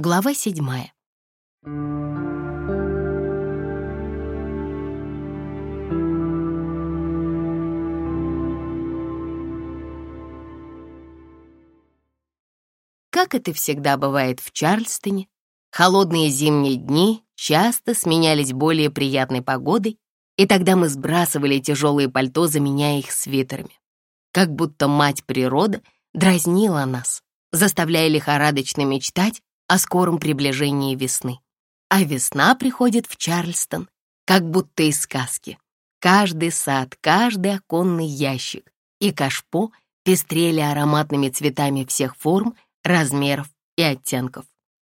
Глава седьмая. Как это всегда бывает в Чарльстоне, холодные зимние дни часто сменялись более приятной погодой, и тогда мы сбрасывали тяжелые пальто, заменяя их свитерами. Как будто мать природа дразнила нас, заставляя лихорадочно мечтать о скором приближении весны. А весна приходит в Чарльстон, как будто из сказки. Каждый сад, каждый оконный ящик и кашпо пестрели ароматными цветами всех форм, размеров и оттенков.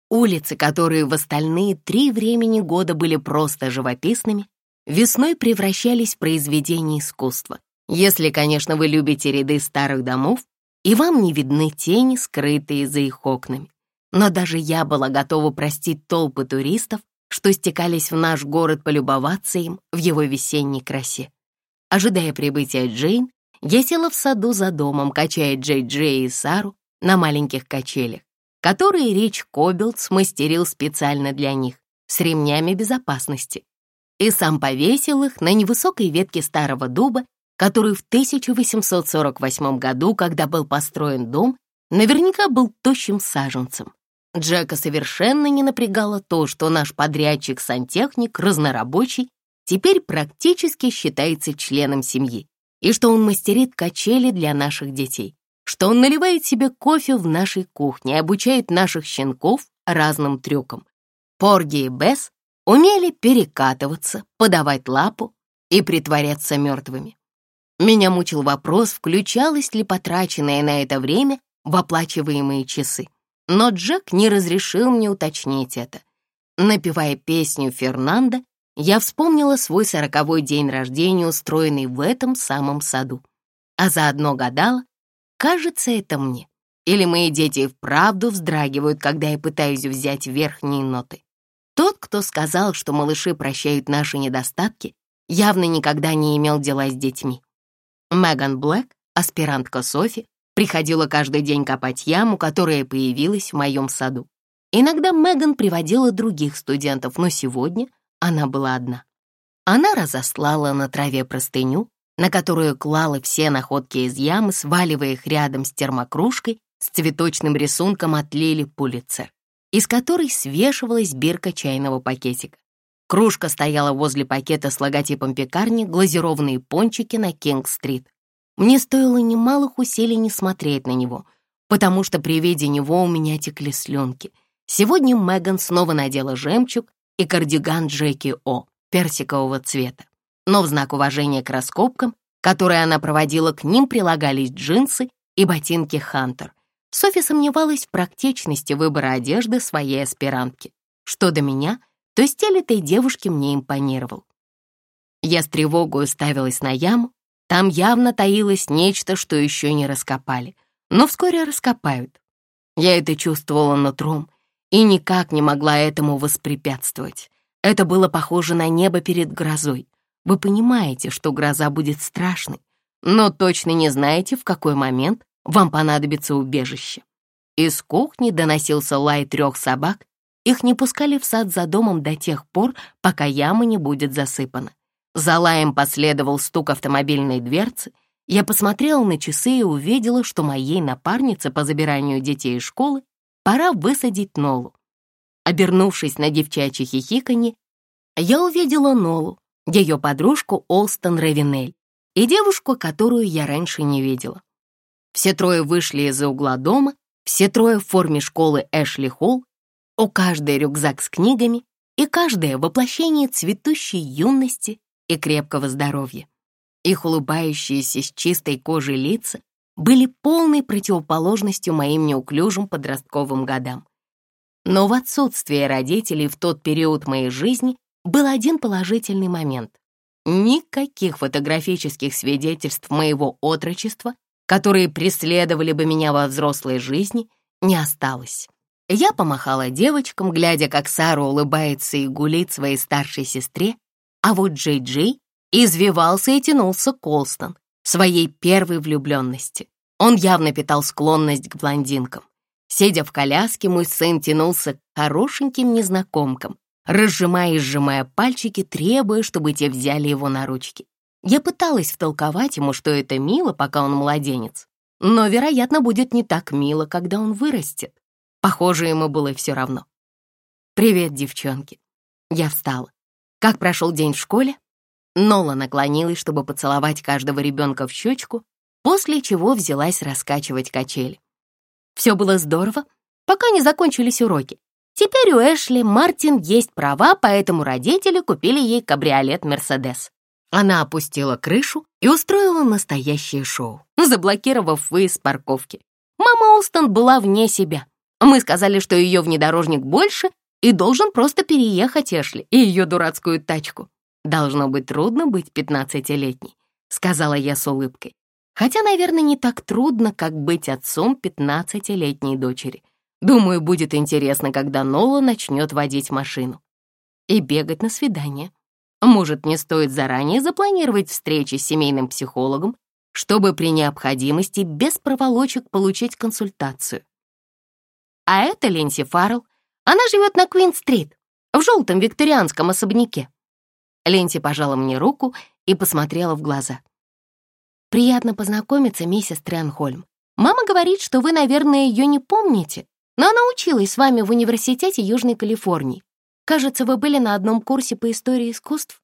Улицы, которые в остальные три времени года были просто живописными, весной превращались в произведения искусства. Если, конечно, вы любите ряды старых домов, и вам не видны тени, скрытые за их окнами. Но даже я была готова простить толпы туристов, что стекались в наш город полюбоваться им в его весенней красе. Ожидая прибытия Джейн, я села в саду за домом, качая Джей-Джей и Сару на маленьких качелях, которые Рич Кобилд смастерил специально для них, с ремнями безопасности, и сам повесил их на невысокой ветке старого дуба, который в 1848 году, когда был построен дом, наверняка был тощим саженцем. Джека совершенно не напрягало то, что наш подрядчик-сантехник, разнорабочий, теперь практически считается членом семьи, и что он мастерит качели для наших детей, что он наливает себе кофе в нашей кухне и обучает наших щенков разным трюкам. Порги и Бесс умели перекатываться, подавать лапу и притворяться мертвыми. Меня мучил вопрос, включалось ли потраченное на это время в оплачиваемые часы. Но Джек не разрешил мне уточнить это. Напевая песню Фернанда, я вспомнила свой сороковой день рождения, устроенный в этом самом саду. А заодно гадала, кажется это мне, или мои дети вправду вздрагивают, когда я пытаюсь взять верхние ноты. Тот, кто сказал, что малыши прощают наши недостатки, явно никогда не имел дела с детьми. Меган Блэк, аспирантка Софи, приходила каждый день копать яму, которая появилась в моем саду. Иногда Меган приводила других студентов, но сегодня она была одна. Она разослала на траве простыню, на которую клала все находки из ямы, сваливая их рядом с термокружкой с цветочным рисунком от Лили Пулицер, из которой свешивалась бирка чайного пакетика. Кружка стояла возле пакета с логотипом пекарни «Глазированные пончики» на Кинг-стрит. Мне стоило немалых усилий не смотреть на него, потому что при виде него у меня текли слюнки. Сегодня Меган снова надела жемчуг и кардиган Джеки О персикового цвета. Но в знак уважения к раскопкам, которые она проводила, к ним прилагались джинсы и ботинки Хантер. Софи сомневалась в практичности выбора одежды своей аспирантки. Что до меня, то стиль этой девушки мне импонировал. Я с тревогой уставилась на яму, там явно таилось нечто, что еще не раскопали, но вскоре раскопают. Я это чувствовала нутром и никак не могла этому воспрепятствовать. Это было похоже на небо перед грозой. Вы понимаете, что гроза будет страшной, но точно не знаете, в какой момент вам понадобится убежище. Из кухни доносился лай трех собак. Их не пускали в сад за домом до тех пор, пока яма не будет засыпана. За лаем последовал стук автомобильной дверцы. Я посмотрела на часы и увидела, что моей напарнице по забиранию детей из школы пора высадить Нолу. Обернувшись на девчачье хихиканье, я увидела Нолу, ее подружку Олстон Равинель и девушку, которую я раньше не видела. Все трое вышли из-за угла дома, все трое в форме школы Эшли Холл, у каждой рюкзак с книгами и каждое воплощение цветущей юности и крепкого здоровья. Их улыбающиеся с чистой кожей лица были полной противоположностью моим неуклюжим подростковым годам. Но в отсутствие родителей в тот период моей жизни был один положительный момент. Никаких фотографических свидетельств моего отрочества, которые преследовали бы меня во взрослой жизни, не осталось. Я помахала девочкам, глядя, как Сара улыбается и гулит своей старшей сестре, а вот Джей-Джей извивался и тянулся Колстон, своей первой влюбленности. Он явно питал склонность к блондинкам. Сидя в коляске, мой сын тянулся к хорошеньким незнакомкам, разжимая и сжимая пальчики, требуя, чтобы те взяли его на ручки. Я пыталась втолковать ему, что это мило, пока он младенец, но, вероятно, будет не так мило, когда он вырастет. Похоже, ему было все равно. «Привет, девчонки». Я встала. «Как прошел день в школе?» Нола наклонилась, чтобы поцеловать каждого ребенка в щечку, после чего взялась раскачивать качели. Все было здорово, пока не закончились уроки. Теперь у Эшли Мартин есть права, поэтому родители купили ей кабриолет «Мерседес». Она опустила крышу и устроила настоящее шоу, заблокировав выезд с парковки. Мама Олстон была вне себя. Мы сказали, что ее внедорожник больше и должен просто переехать Эшли и ее дурацкую тачку. Должно быть трудно быть пятнадцатилетней, сказала я с улыбкой. Хотя, наверное, не так трудно, как быть отцом пятнадцатилетней дочери. Думаю, будет интересно, когда Нола начнет водить машину. И бегать на свидание. Может, не стоит заранее запланировать встречи с семейным психологом, чтобы при необходимости без проволочек получить консультацию. А это Линси Фаррелл. Она живет на Квин-стрит, в желтом викторианском особняке. Ленти пожала мне руку и посмотрела в глаза. «Приятно познакомиться, миссис Тренхольм. Мама говорит, что вы, наверное, ее не помните, но она училась с вами в университете Южной Калифорнии. Кажется, вы были на одном курсе по истории искусств».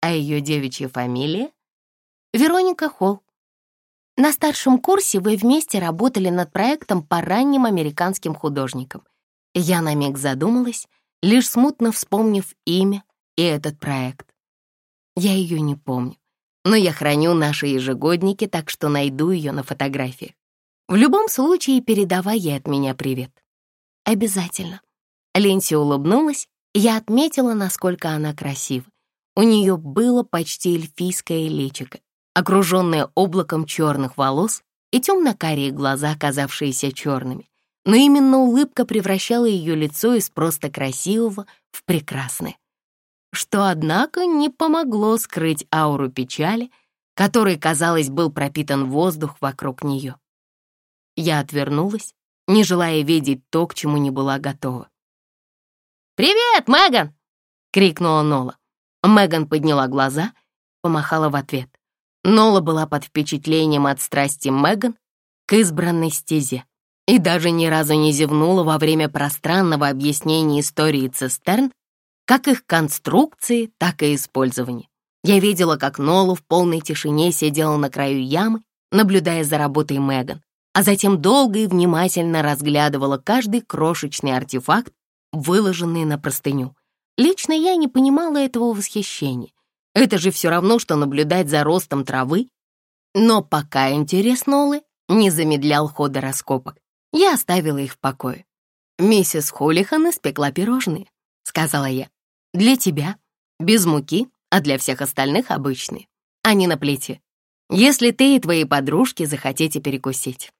«А ее девичья фамилия?» «Вероника Холл. На старшем курсе вы вместе работали над проектом по ранним американским художникам. Я на миг задумалась, лишь смутно вспомнив имя и этот проект. Я ее не помню но я храню наши ежегодники, так что найду ее на фотографии. В любом случае, передавай ей от меня привет. Обязательно. Ленси улыбнулась, я отметила, насколько она красива. У нее было почти эльфийское личико, окруженное облаком черных волос и темно-карие глаза, оказавшиеся черными. Но именно улыбка превращала ее лицо из просто красивого в прекрасное что, однако, не помогло скрыть ауру печали, которой, казалось, был пропитан воздух вокруг нее. Я отвернулась, не желая видеть то, к чему не была готова. «Привет, Меган!» — крикнула Нола. Меган подняла глаза, помахала в ответ. Нола была под впечатлением от страсти Меган к избранной стезе и даже ни разу не зевнула во время пространного объяснения истории цистерн как их конструкции, так и использования. Я видела, как Нолу в полной тишине сидела на краю ямы, наблюдая за работой Меган, а затем долго и внимательно разглядывала каждый крошечный артефакт, выложенный на простыню. Лично я не понимала этого восхищения. Это же все равно, что наблюдать за ростом травы. Но пока интерес Нолы не замедлял хода раскопок, я оставила их в покое. Миссис Холлихан испекла пирожные, сказала я. Для тебя без муки, а для всех остальных обычные. Они на плите. Если ты и твои подружки захотите перекусить.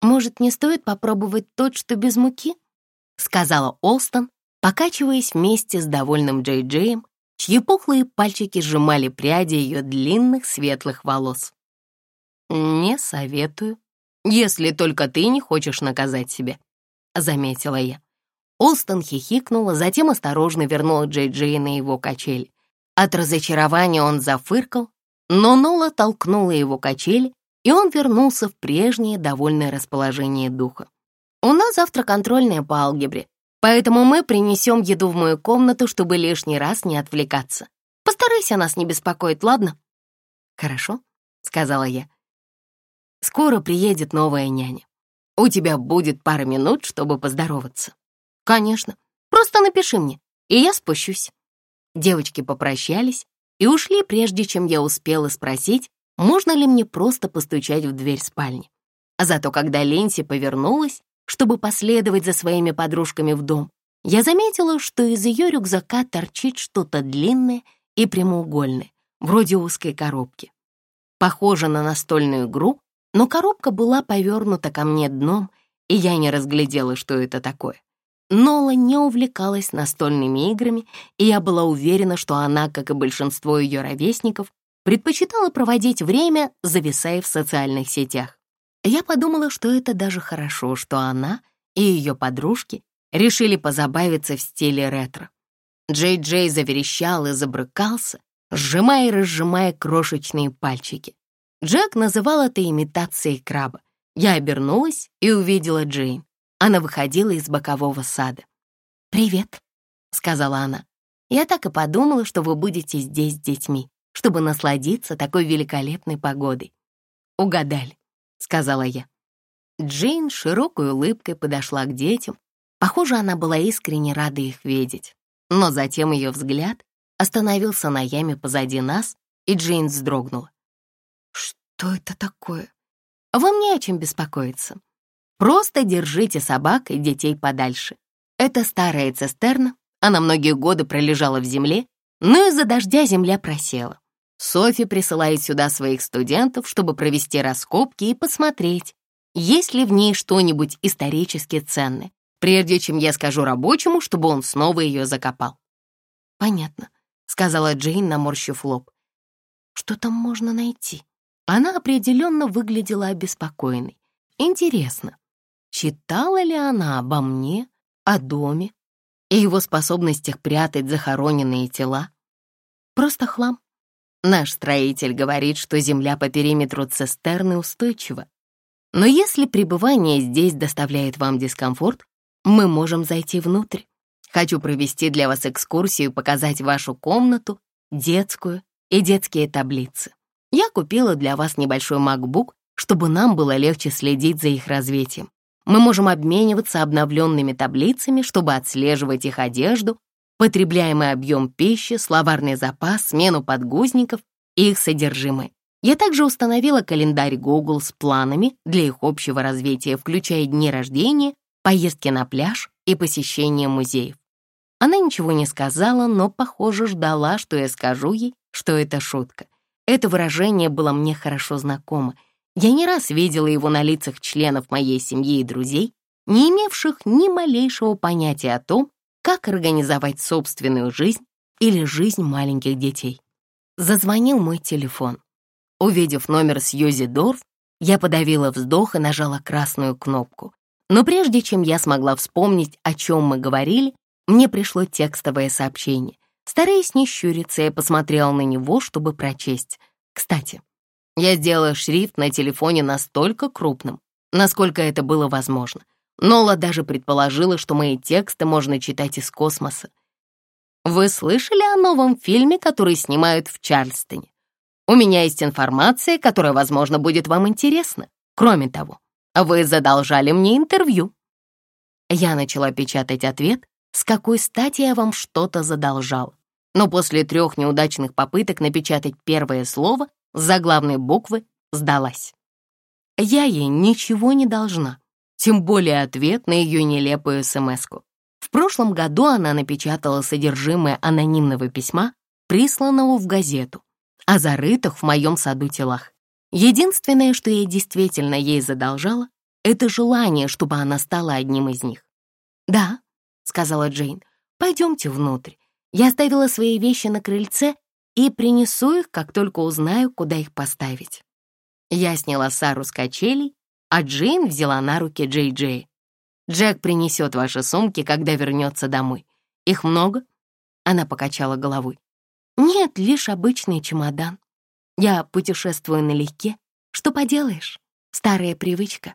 «Может, не стоит попробовать тот, что без муки?» — сказала Олстон, покачиваясь вместе с довольным Джей Джеем, чьи пухлые пальчики сжимали пряди ее длинных светлых волос. «Не советую, если только ты не хочешь наказать себя», — заметила я. Олстон хихикнула, затем осторожно вернула Джей Джей на его качель. От разочарования он зафыркал, но Нола толкнула его качель, и он вернулся в прежнее довольное расположение духа. «У нас завтра контрольная по алгебре, поэтому мы принесем еду в мою комнату, чтобы лишний раз не отвлекаться. Постарайся нас не беспокоить, ладно?» «Хорошо», — сказала я. «Скоро приедет новая няня. У тебя будет пара минут, чтобы поздороваться». «Конечно. Просто напиши мне, и я спущусь». Девочки попрощались и ушли, прежде чем я успела спросить, можно ли мне просто постучать в дверь спальни. Зато когда Ленси повернулась, чтобы последовать за своими подружками в дом, я заметила, что из ее рюкзака торчит что-то длинное и прямоугольное, вроде узкой коробки. Похоже на настольную игру, но коробка была повернута ко мне дном, и я не разглядела, что это такое. Нола не увлекалась настольными играми, и я была уверена, что она, как и большинство ее ровесников, предпочитала проводить время, зависая в социальных сетях. Я подумала, что это даже хорошо, что она и ее подружки решили позабавиться в стиле ретро. Джей-Джей заверещал и забрыкался, сжимая и разжимая крошечные пальчики. Джек называл это имитацией краба. Я обернулась и увидела Джейн. Она выходила из бокового сада. «Привет», — сказала она. «Я так и подумала, что вы будете здесь с детьми, чтобы насладиться такой великолепной погодой». «Угадали», — сказала я. Джейн широкой улыбкой подошла к детям. Похоже, она была искренне рада их видеть. Но затем ее взгляд остановился на яме позади нас, и Джейн вздрогнула. «Что это такое?» «Вам не о чем беспокоиться. Просто держите собак и детей подальше. Это старая цистерна, она многие годы пролежала в земле, но из-за дождя земля просела. Софи присылает сюда своих студентов, чтобы провести раскопки и посмотреть, есть ли в ней что-нибудь исторически ценное, прежде чем я скажу рабочему, чтобы он снова ее закопал. «Понятно», — сказала Джейн, наморщив лоб. «Что там можно найти?» Она определенно выглядела обеспокоенной. Интересно, читала ли она обо мне, о доме и его способностях прятать захороненные тела? Просто хлам. Наш строитель говорит, что земля по периметру цистерны устойчива. Но если пребывание здесь доставляет вам дискомфорт, мы можем зайти внутрь. Хочу провести для вас экскурсию и показать вашу комнату, детскую и детские таблицы. Я купила для вас небольшой MacBook, чтобы нам было легче следить за их развитием. Мы можем обмениваться обновленными таблицами, чтобы отслеживать их одежду, потребляемый объем пищи, словарный запас, смену подгузников и их содержимое. Я также установила календарь Google с планами для их общего развития, включая дни рождения, поездки на пляж и посещение музеев. Она ничего не сказала, но, похоже, ждала, что я скажу ей, что это шутка. Это выражение было мне хорошо знакомо. Я не раз видела его на лицах членов моей семьи и друзей, не имевших ни малейшего понятия о том, как организовать собственную жизнь или жизнь маленьких детей. Зазвонил мой телефон. Увидев номер Сьюзи Дорф, я подавила вздох и нажала красную кнопку. Но прежде чем я смогла вспомнить, о чем мы говорили, мне пришло текстовое сообщение. Стараясь не щуриться, я посмотрела на него, чтобы прочесть. Кстати, я сделала шрифт на телефоне настолько крупным, насколько это было возможно. Нола даже предположила, что мои тексты можно читать из космоса. Вы слышали о новом фильме, который снимают в Чарльстоне? У меня есть информация, которая, возможно, будет вам интересна. Кроме того, вы задолжали мне интервью. Я начала печатать ответ, с какой стати я вам что-то задолжал. Но после трех неудачных попыток напечатать первое слово с заглавной буквы сдалась. Я ей ничего не должна, тем более ответ на ее нелепую смс-ку. В прошлом году она напечатала содержимое анонимного письма, присланного в газету, о зарытых в моем саду телах. Единственное, что я действительно ей задолжала, это желание, чтобы она стала одним из них. «Да», — сказала Джейн, — «пойдемте внутрь. Я оставила свои вещи на крыльце и принесу их, как только узнаю, куда их поставить». Я сняла Сару с качелей, а Джейн взяла на руки Джей Джей. «Джек принесет ваши сумки, когда вернется домой. Их много?» Она покачала головой. «Нет, лишь обычный чемодан. Я путешествую налегке. Что поделаешь? Старая привычка.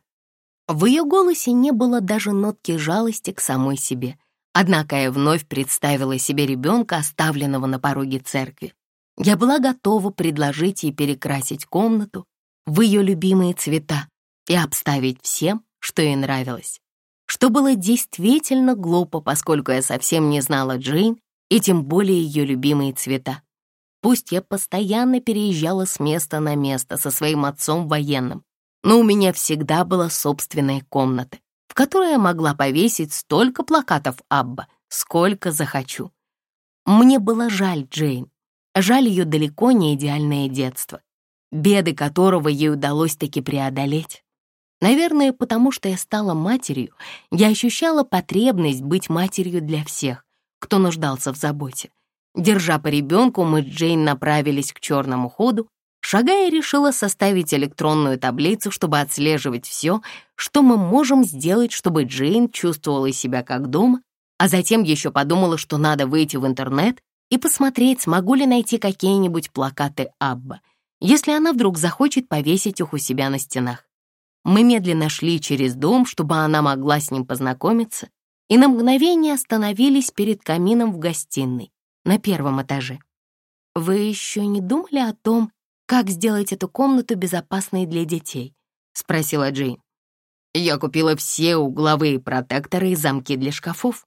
В ее голосе не было даже нотки жалости к самой себе. Однако я вновь представила себе ребенка, оставленного на пороге церкви. Я была готова предложить ей перекрасить комнату в ее любимые цвета и обставить всем, что ей нравилось. Что было действительно глупо, поскольку я совсем не знала Джейн и тем более ее любимые цвета. Пусть я постоянно переезжала с места на место со своим отцом военным, но у меня всегда была собственная комната, в которой я могла повесить столько плакатов Абба, сколько захочу. Мне было жаль Джейн, жаль ее далеко не идеальное детство, беды которого ей удалось таки преодолеть. Наверное, потому что я стала матерью, я ощущала потребность быть матерью для всех, кто нуждался в заботе. Держа по ребенку, мы с Джейн направились к черному ходу, Шагая решила составить электронную таблицу, чтобы отслеживать все, что мы можем сделать, чтобы Джейн чувствовала себя как дома, а затем еще подумала, что надо выйти в интернет и посмотреть, смогу ли найти какие-нибудь плакаты Абба, если она вдруг захочет повесить их у себя на стенах. Мы медленно шли через дом, чтобы она могла с ним познакомиться, и на мгновение остановились перед камином в гостиной на первом этаже. «Вы еще не думали о том, как сделать эту комнату безопасной для детей?» — спросила Джейн. «Я купила все угловые протекторы и замки для шкафов,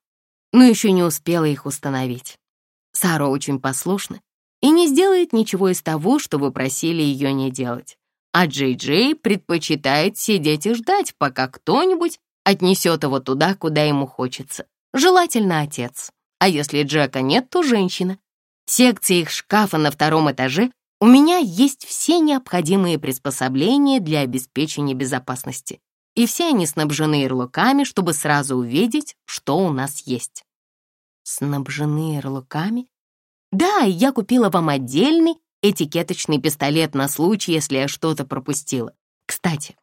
но еще не успела их установить. Сара очень послушна и не сделает ничего из того, что вы просили ее не делать. А Джей-Джей предпочитает сидеть и ждать, пока кто-нибудь отнесет его туда, куда ему хочется. Желательно отец. А если Джека нет, то женщина. Секции их шкафа на втором этаже у меня есть все необходимые приспособления для обеспечения безопасности. И все они снабжены ярлыками, чтобы сразу увидеть, что у нас есть. Снабжены ярлыками? Да, я купила вам отдельный этикеточный пистолет на случай, если я что-то пропустила. Кстати,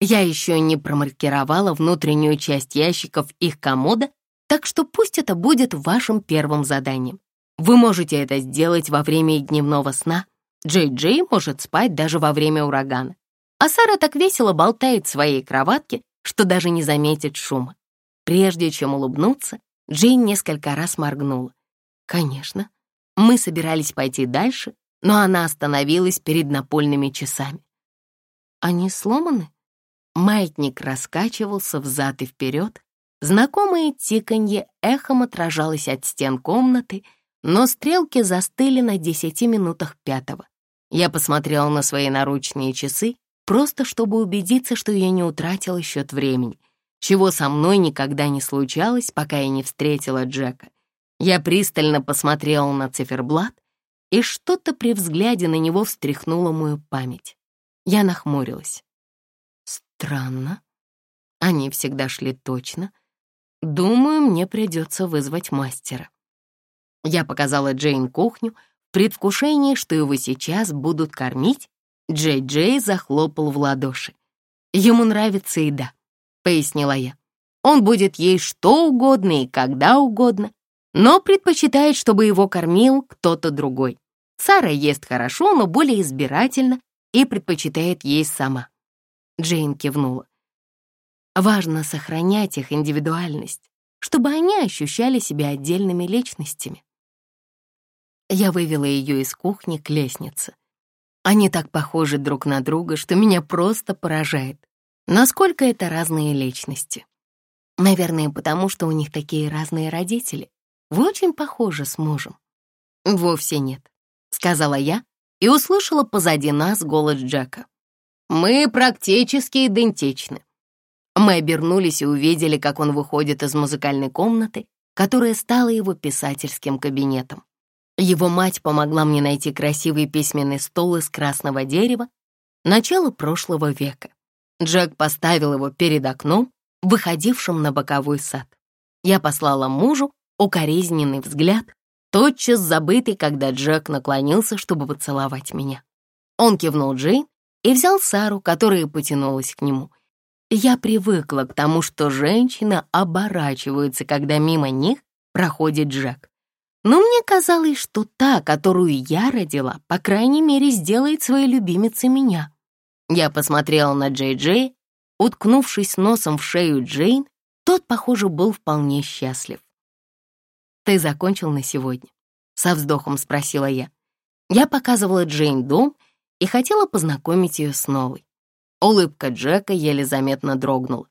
я еще не промаркировала внутреннюю часть ящиков их комода, так что пусть это будет вашим первым заданием. Вы можете это сделать во время дневного сна. Джей-Джей может спать даже во время урагана. А Сара так весело болтает в своей кроватке, что даже не заметит шума. Прежде чем улыбнуться, Джейн несколько раз моргнула. Конечно, мы собирались пойти дальше, но она остановилась перед напольными часами. Они сломаны? Маятник раскачивался взад и вперед. Знакомое тиканье эхом отражалось от стен комнаты, но стрелки застыли на десяти минутах пятого. Я посмотрела на свои наручные часы, просто чтобы убедиться, что я не утратила счет времени, чего со мной никогда не случалось, пока я не встретила Джека. Я пристально посмотрела на циферблат, и что-то при взгляде на него встряхнуло мою память. Я нахмурилась. Странно. Они всегда шли точно. Думаю, мне придется вызвать мастера. Я показала Джейн кухню в предвкушении, что его сейчас будут кормить. Джей-Джей захлопал в ладоши. Ему нравится еда, пояснила я. Он будет есть что угодно и когда угодно, но предпочитает, чтобы его кормил кто-то другой. Сара ест хорошо, но более избирательно и предпочитает есть сама. Джейн кивнула. Важно сохранять их индивидуальность, чтобы они ощущали себя отдельными личностями. Я вывела ее из кухни к лестнице. Они так похожи друг на друга, что меня просто поражает, насколько это разные личности. Наверное, потому что у них такие разные родители. Вы очень похожи с мужем. Вовсе нет, сказала я и услышала позади нас голос Джека. Мы практически идентичны. Мы обернулись и увидели, как он выходит из музыкальной комнаты, которая стала его писательским кабинетом. Его мать помогла мне найти красивый письменный стол из красного дерева начала прошлого века. Джек поставил его перед окном, выходившим на боковой сад. Я послала мужу укоризненный взгляд, тотчас забытый, когда Джек наклонился, чтобы поцеловать меня. Он кивнул Джейн и взял Сару, которая потянулась к нему. Я привыкла к тому, что женщины оборачиваются, когда мимо них проходит Джек. Но мне казалось, что та, которую я родила, по крайней мере, сделает своей любимицей меня. Я посмотрела на Джей-Джей, уткнувшись носом в шею Джейн, тот, похоже, был вполне счастлив. «Ты закончил на сегодня?» — со вздохом спросила я. Я показывала Джейн дом — и хотела познакомить ее с новой. Улыбка Джека еле заметно дрогнула.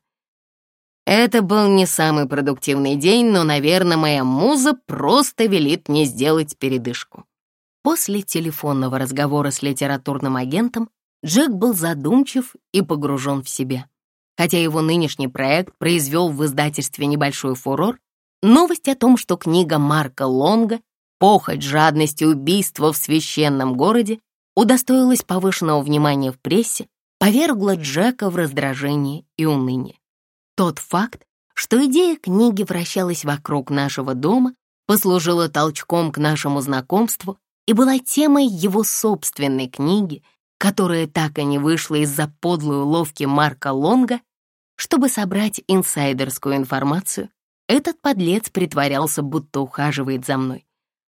Это был не самый продуктивный день, но, наверное, моя муза просто велит мне сделать передышку. После телефонного разговора с литературным агентом Джек был задумчив и погружен в себя. Хотя его нынешний проект произвел в издательстве небольшой фурор, новость о том, что книга Марка Лонга «Похоть, жадность и убийство в священном городе» удостоилась повышенного внимания в прессе, повергла Джека в раздражение и уныние. Тот факт, что идея книги вращалась вокруг нашего дома, послужила толчком к нашему знакомству и была темой его собственной книги, которая так и не вышла из-за подлой уловки Марка Лонга, чтобы собрать инсайдерскую информацию, этот подлец притворялся, будто ухаживает за мной.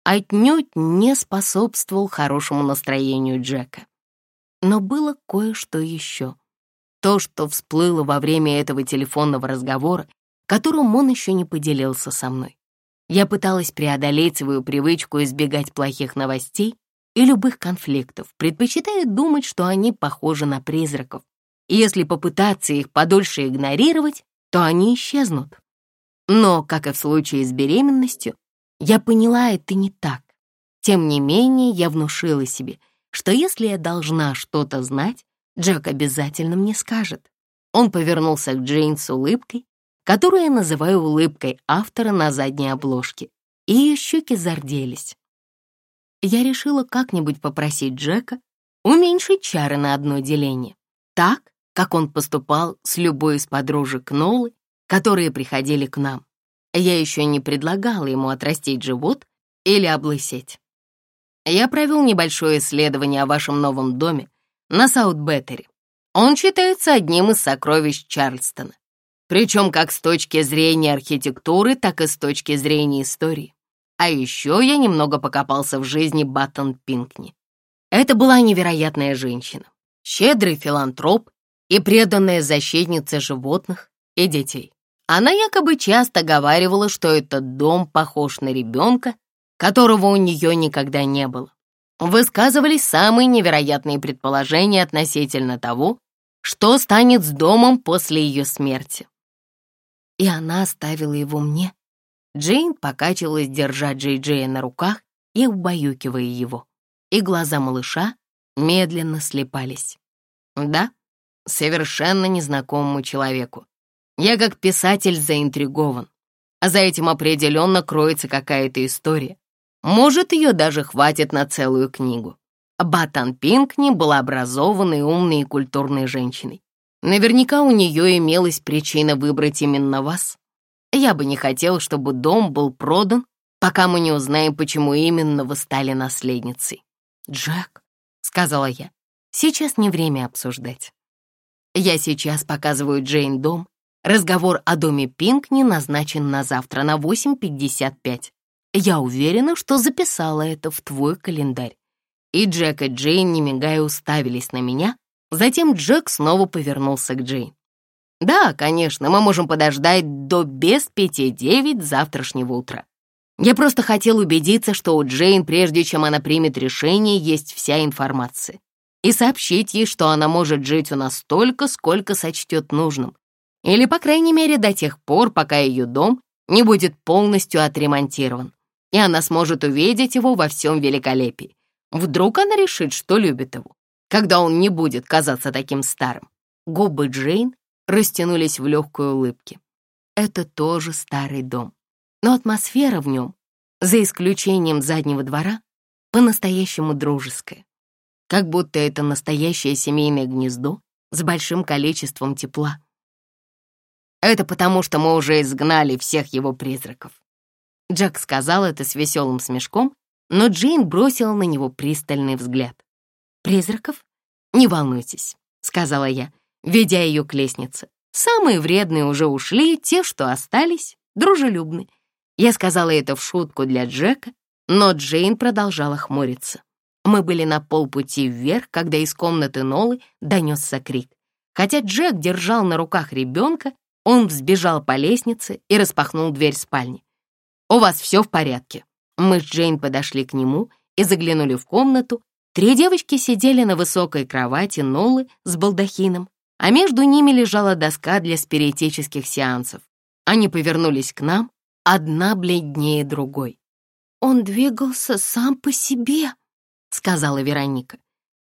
Отнюдь не способствовал хорошему настроению Джека. Но было кое-что еще. То, что всплыло во время этого телефонного разговора, которым он еще не поделился со мной. Я пыталась преодолеть свою привычку избегать плохих новостей и любых конфликтов, предпочитая думать, что они похожи на призраков. И если попытаться их подольше игнорировать, то они исчезнут. Но, как и в случае с беременностью, я поняла это не так. Тем не менее, я внушила себе, что если я должна что-то знать, Джек обязательно мне скажет. Он повернулся к Джейн с улыбкой, которую я называю улыбкой автора на задней обложке, и ее щеки зарделись. Я решила как-нибудь попросить Джека уменьшить чары на одно деление, так, как он поступал с любой из подружек Нолы, которые приходили к нам. Я еще не предлагала ему отрастить живот или облысеть. Я провел небольшое исследование о вашем новом доме на Саут-Беттере. Он считается одним из сокровищ Чарльстона. Причем как с точки зрения архитектуры, так и с точки зрения истории. А еще я немного покопался в жизни Баттон Пинкни. Это была невероятная женщина, щедрый филантроп и преданная защитница животных и детей. Она якобы часто говаривала, что этот дом похож на ребенка, которого у нее никогда не было. Высказывались самые невероятные предположения относительно того, что станет с домом после ее смерти. И она оставила его мне. Джейн покачивалась, держа Джей Джея на руках и убаюкивая его. И глаза малыша медленно слепались. Да, совершенно незнакомому человеку. Я как писатель заинтригован. А за этим определенно кроется какая-то история. Может, ее даже хватит на целую книгу. Батан Пинкни была образованной, умной и культурной женщиной. Наверняка у нее имелась причина выбрать именно вас. Я бы не хотел, чтобы дом был продан, пока мы не узнаем, почему именно вы стали наследницей. «Джек», — сказала я, — «сейчас не время обсуждать. Я сейчас показываю Джейн дом. Разговор о доме Пинкни назначен на завтра на 8.55. Я уверена, что записала это в твой календарь». И Джек и Джейн, не мигая, уставились на меня, Затем Джек снова повернулся к Джейн. «Да, конечно, мы можем подождать до без пяти девять завтрашнего утра. Я просто хотел убедиться, что у Джейн, прежде чем она примет решение, есть вся информация. И сообщить ей, что она может жить у нас столько, сколько сочтет нужным. Или, по крайней мере, до тех пор, пока ее дом не будет полностью отремонтирован. И она сможет увидеть его во всем великолепии. Вдруг она решит, что любит его когда он не будет казаться таким старым. Губы Джейн растянулись в легкой улыбке. Это тоже старый дом, но атмосфера в нем, за исключением заднего двора, по-настоящему дружеская. Как будто это настоящее семейное гнездо с большим количеством тепла. Это потому, что мы уже изгнали всех его призраков. Джек сказал это с веселым смешком, но Джейн бросила на него пристальный взгляд. «Призраков? Не волнуйтесь», — сказала я, ведя ее к лестнице. «Самые вредные уже ушли, те, что остались, дружелюбны». Я сказала это в шутку для Джека, но Джейн продолжала хмуриться. Мы были на полпути вверх, когда из комнаты Нолы донесся крик. Хотя Джек держал на руках ребенка, он взбежал по лестнице и распахнул дверь спальни. «У вас все в порядке?» Мы с Джейн подошли к нему и заглянули в комнату, Три девочки сидели на высокой кровати Нолы с балдахином, а между ними лежала доска для спиритических сеансов. Они повернулись к нам, одна бледнее другой. «Он двигался сам по себе», — сказала Вероника.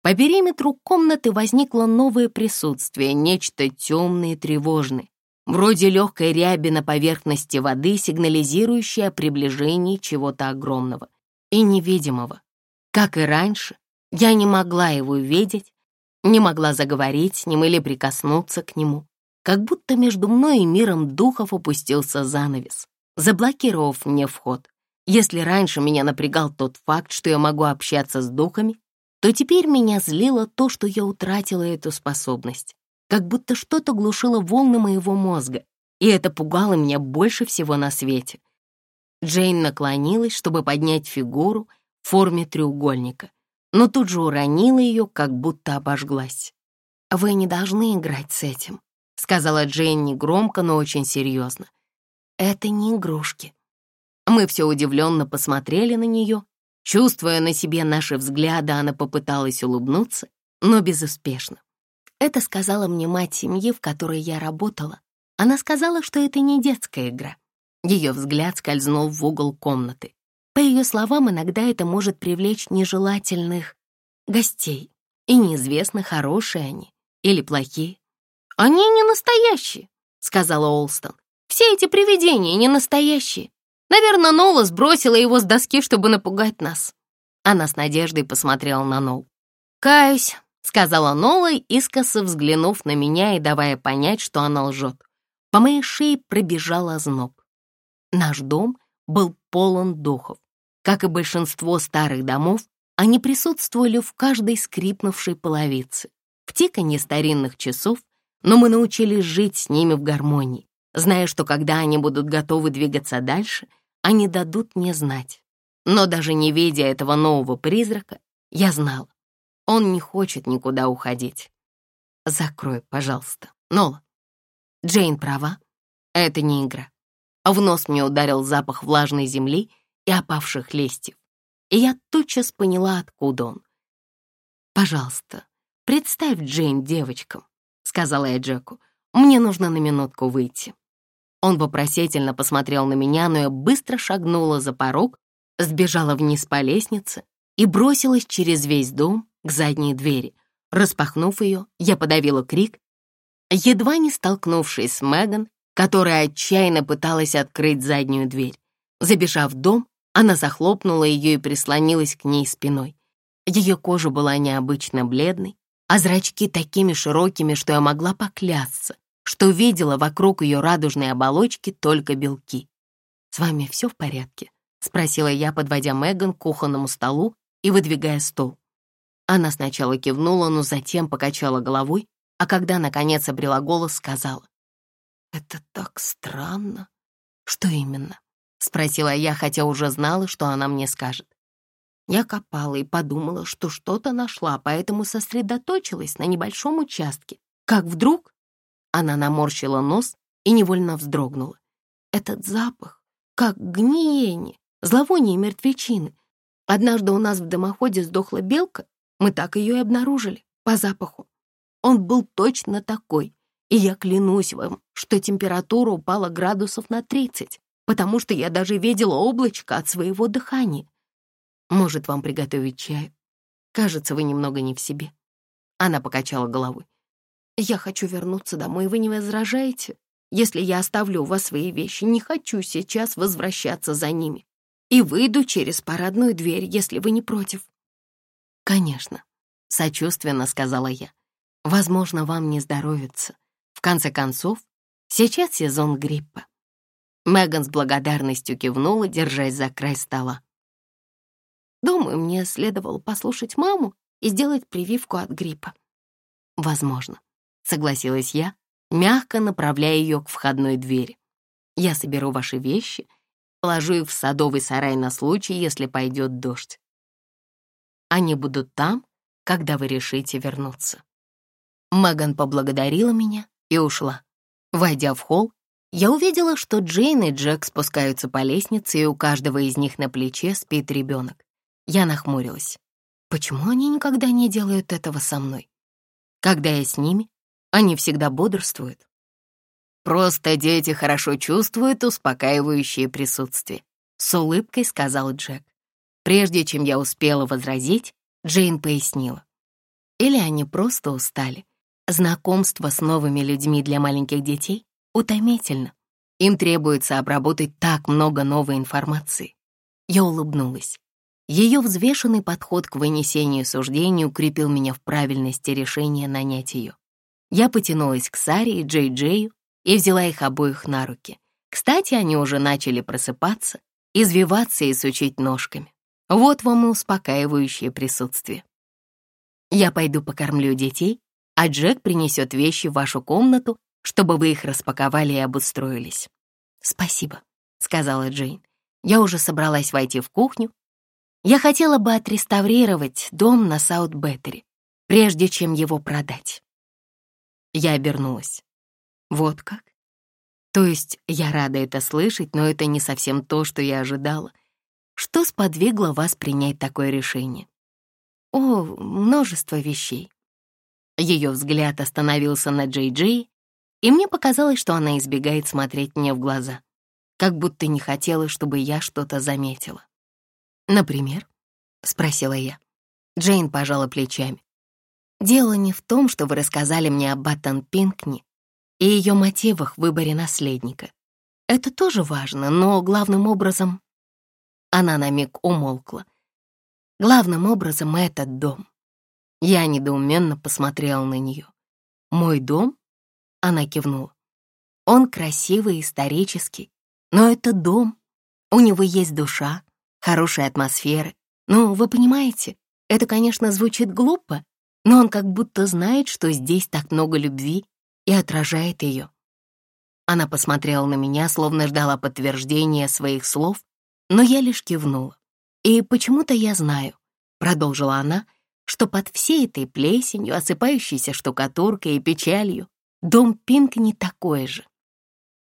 По периметру комнаты возникло новое присутствие, нечто темное и тревожное, вроде легкой ряби на поверхности воды, сигнализирующее о приближении чего-то огромного и невидимого. Как и раньше, я не могла его видеть, не могла заговорить с ним или прикоснуться к нему, как будто между мной и миром духов опустился занавес, заблокировав мне вход. Если раньше меня напрягал тот факт, что я могу общаться с духами, то теперь меня злило то, что я утратила эту способность. Как будто что-то глушило волны моего мозга, и это пугало меня больше всего на свете. Джейн наклонилась, чтобы поднять фигуру в форме треугольника, но тут же уронила ее, как будто обожглась. «Вы не должны играть с этим», — сказала Джейн негромко, но очень серьезно. «Это не игрушки. Мы все удивленно посмотрели на нее. Чувствуя на себе наши взгляды, она попыталась улыбнуться, но безуспешно. Это сказала мне мать семьи, в которой я работала. Она сказала, что это не детская игра. Ее взгляд скользнул в угол комнаты. По ее словам, иногда это может привлечь нежелательных гостей, и неизвестно, хорошие они или плохие. «Они не настоящие», — сказала Олстон. «Все эти привидения не настоящие. Наверное, Нола сбросила его с доски, чтобы напугать нас». Она с надеждой посмотрела на Нол. «Каюсь», — сказала Нола, искоса взглянув на меня и давая понять, что она лжет. По моей шее пробежал озноб. Наш дом был полон духов. Как и большинство старых домов, они присутствовали в каждой скрипнувшей половице, в тиканье старинных часов, но мы научились жить с ними в гармонии, зная, что когда они будут готовы двигаться дальше, они дадут мне знать. Но даже не видя этого нового призрака, я знала, он не хочет никуда уходить. Закрой, пожалуйста, Нола. Джейн права, это не игра. В нос мне ударил запах влажной земли и опавших листьев, и я тотчас поняла, откуда он. «Пожалуйста, представь Джейн девочкам», — сказала я Джеку. «Мне нужно на минутку выйти». Он вопросительно посмотрел на меня, но я быстро шагнула за порог, сбежала вниз по лестнице и бросилась через весь дом к задней двери. Распахнув ее, я подавила крик, едва не столкнувшись с Меган, которая отчаянно пыталась открыть заднюю дверь. Забежав в дом, она захлопнула ее и прислонилась к ней спиной. Ее кожа была необычно бледной, а зрачки такими широкими, что я могла поклясться, что видела вокруг ее радужной оболочки только белки. «С вами все в порядке?» — спросила я, подводя Меган к кухонному столу и выдвигая стол. Она сначала кивнула, но затем покачала головой, а когда, наконец, обрела голос, сказала. «Это так странно». «Что именно?» — спросила я, хотя уже знала, что она мне скажет. Я копала и подумала, что что-то нашла, поэтому сосредоточилась на небольшом участке. Как вдруг она наморщила нос и невольно вздрогнула. Этот запах, как гниение, зловоние мертвечины. Однажды у нас в дымоходе сдохла белка, мы так ее и обнаружили по запаху. Он был точно такой, и я клянусь вам, что температура упала градусов на 30, потому что я даже видела облачко от своего дыхания. Может, вам приготовить чаю? Кажется, вы немного не в себе. Она покачала головой. Я хочу вернуться домой, вы не возражаете? Если я оставлю у вас свои вещи, не хочу сейчас возвращаться за ними. И выйду через парадную дверь, если вы не против. Конечно, сочувственно сказала я. Возможно, вам не здоровится. В конце концов, сейчас сезон гриппа. Меган с благодарностью кивнула, держась за край стола. Думаю, мне следовало послушать маму и сделать прививку от гриппа. Возможно согласилась я, мягко направляя ее к входной двери. Я соберу ваши вещи, положу их в садовый сарай на случай, если пойдет дождь. Они будут там, когда вы решите вернуться. Меган поблагодарила меня и ушла. Войдя в холл, я увидела, что Джейн и Джек спускаются по лестнице, и у каждого из них на плече спит ребенок. Я нахмурилась. Почему они никогда не делают этого со мной? Когда я с ними, они всегда бодрствуют. Просто дети хорошо чувствуют успокаивающее присутствие, с улыбкой сказал Джек. Прежде чем я успела возразить, Джейн пояснила. Или они просто устали. Знакомство с новыми людьми для маленьких детей утомительно. Им требуется обработать так много новой информации. Я улыбнулась. Ее взвешенный подход к вынесению суждений укрепил меня в правильности решения нанять ее. Я потянулась к Саре и Джей Джею и взяла их обоих на руки. Кстати, они уже начали просыпаться, извиваться и сучить ножками. Вот вам и успокаивающее присутствие. Я пойду покормлю детей, а Джек принесет вещи в вашу комнату, чтобы вы их распаковали и обустроились. «Спасибо», — сказала Джейн. Я уже собралась войти в кухню. Я хотела бы отреставрировать дом на Саут-Беттери, прежде чем его продать. Я обернулась. Вот как? То есть я рада это слышать, но это не совсем то, что я ожидала. Что сподвигло вас принять такое решение? О, множество вещей. Ее взгляд остановился на Джей Джей, и мне показалось, что она избегает смотреть мне в глаза, как будто не хотела, чтобы я что-то заметила. «Например?» — спросила я. Джейн пожала плечами. «Дело не в том, что вы рассказали мне об Баттон Пинкни и ее мотивах в выборе наследника. Это тоже важно, но главным образом...» Она на миг умолкла. «Главным образом этот дом». Я недоуменно посмотрела на нее. «Мой дом?» Она кивнула. «Он красивый, исторический, но это дом. У него есть душа, хорошая атмосфера. Ну, вы понимаете, это, конечно, звучит глупо, но он как будто знает, что здесь так много любви и отражает ее. Она посмотрела на меня, словно ждала подтверждения своих слов, но я лишь кивнула. «И почему-то я знаю», — продолжила она, «что под всей этой плесенью, осыпающейся штукатуркой и печалью, дом Пинк не такой же.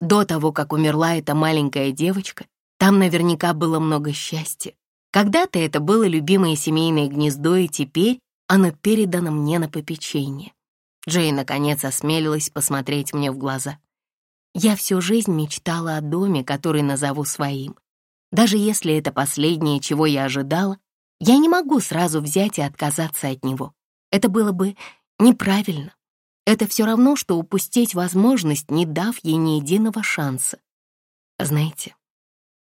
До того, как умерла эта маленькая девочка, там наверняка было много счастья. Когда-то это было любимое семейное гнездо, и теперь оно передано мне на попечение. Джей, наконец, осмелилась посмотреть мне в глаза. Я всю жизнь мечтала о доме, который назову своим. Даже если это последнее, чего я ожидала, я не могу сразу взять и отказаться от него. Это было бы неправильно. Это все равно, что упустить возможность, не дав ей ни единого шанса. Знаете,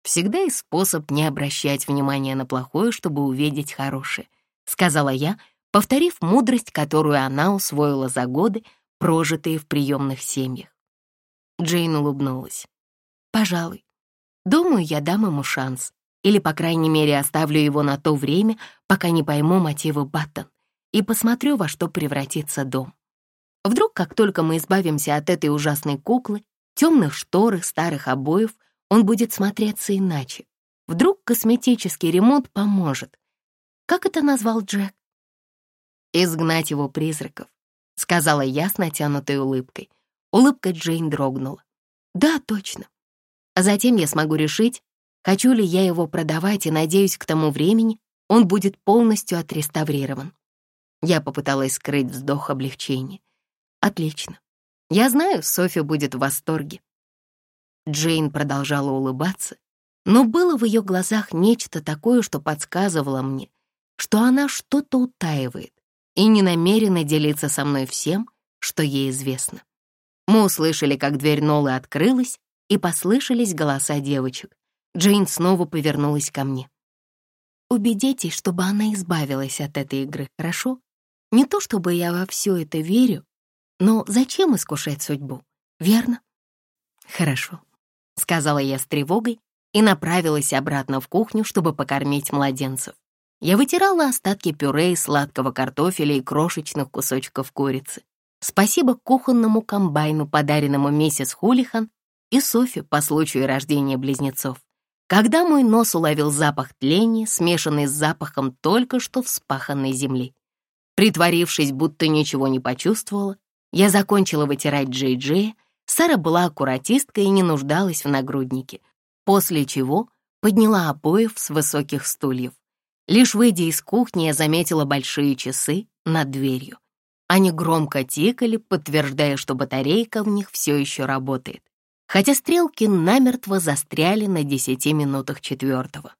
всегда есть способ не обращать внимания на плохое, чтобы увидеть хорошее, сказала я, повторив мудрость, которую она усвоила за годы, прожитые в приемных семьях. Джейн улыбнулась. «Пожалуй. Думаю, я дам ему шанс. Или, по крайней мере, оставлю его на то время, пока не пойму мотивы Баттон, и посмотрю, во что превратится дом. Вдруг, как только мы избавимся от этой ужасной куклы, темных штор и старых обоев, он будет смотреться иначе. Вдруг косметический ремонт поможет. Как это назвал Джек? «Изгнать его призраков», — сказала я с натянутой улыбкой. Улыбка Джейн дрогнула. «Да, точно. А затем я смогу решить, хочу ли я его продавать, и, надеюсь, к тому времени он будет полностью отреставрирован». Я попыталась скрыть вздох облегчения. «Отлично. Я знаю, Софи будет в восторге». Джейн продолжала улыбаться, но было в ее глазах нечто такое, что подсказывало мне, что она что-то утаивает и не намерена делиться со мной всем, что ей известно. Мы услышали, как дверь Нолы открылась, и послышались голоса девочек. Джейн снова повернулась ко мне. «Убедитесь, чтобы она избавилась от этой игры, хорошо? Не то чтобы я во все это верю, но зачем искушать судьбу, верно?» «Хорошо», — сказала я с тревогой и направилась обратно в кухню, чтобы покормить младенцев. Я вытирала остатки пюре из сладкого картофеля и крошечных кусочков курицы. Спасибо кухонному комбайну, подаренному миссис Хулихан и Софи по случаю рождения близнецов. Когда мой нос уловил запах тления, смешанный с запахом только что вспаханной земли. Притворившись, будто ничего не почувствовала, я закончила вытирать Джей Джея, Сара была аккуратисткой и не нуждалась в нагруднике, после чего подняла обоев с высоких стульев. Лишь выйдя из кухни, я заметила большие часы над дверью. Они громко тикали, подтверждая, что батарейка в них все еще работает, хотя стрелки намертво застряли на десяти минутах четвертого.